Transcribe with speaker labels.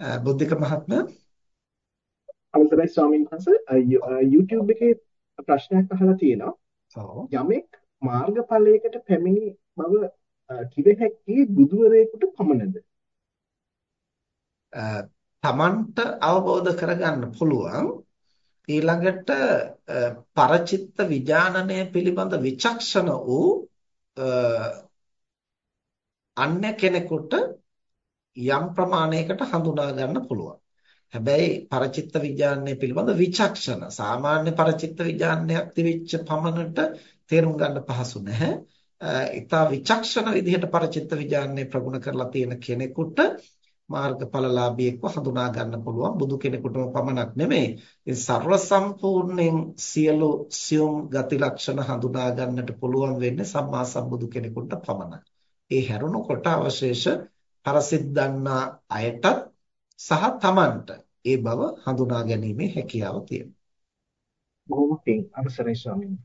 Speaker 1: බුද්ධික මහත්මයා
Speaker 2: අවසරයි ස්වාමීන් වහන්සේ YouTube එකේ ප්‍රශ්නයක් අහලා තියෙනවා. යමෙක් මාර්ගඵලයකට පැමිණි බව කිව හැක්කේ බුදුවරයෙකුට පමණද?
Speaker 1: තමන්ට අවබෝධ කරගන්න පුළුවන් ඊළඟට පරචිත්ත විඥානනය පිළිබඳ විචක්ෂණ වූ අන්‍ය කෙනෙකුට යම් ප්‍රමාණයකට හඳුනා ගන්න පුළුවන්. හැබැයි පරචිත්ත විඥානය පිළිබඳ විචක්ෂණ සාමාන්‍ය පරචිත්ත විඥානයක් තිබිච්ච පමණට තේරුම් ගන්න පහසු නැහැ. ඊටා විචක්ෂණ විදිහට පරචිත්ත විඥානය ප්‍රගුණ කරලා තියෙන කෙනෙකුට මාර්ගඵලලාභීෙක්ව හඳුනා ගන්න පුළුවන් බුදු කෙනෙකුටම පමණක් නෙමෙයි. ඒ ਸਰව සම්පූර්ණයෙන් සියලු සියුම් ගති ලක්ෂණ හඳුනා ගන්නට පුළුවන් වෙන්නේ සම්මා සම්බුදු කෙනෙකුට පමණයි. ඒ හැරුණකොට අවශේෂ පරසිට දන්නා අයටත් සහ Tamanට ඒ බව හඳුනා ගැනීමේ හැකියාව තියෙනවා.
Speaker 2: බොහොම පිං අවසරයි ස්වාමීනි.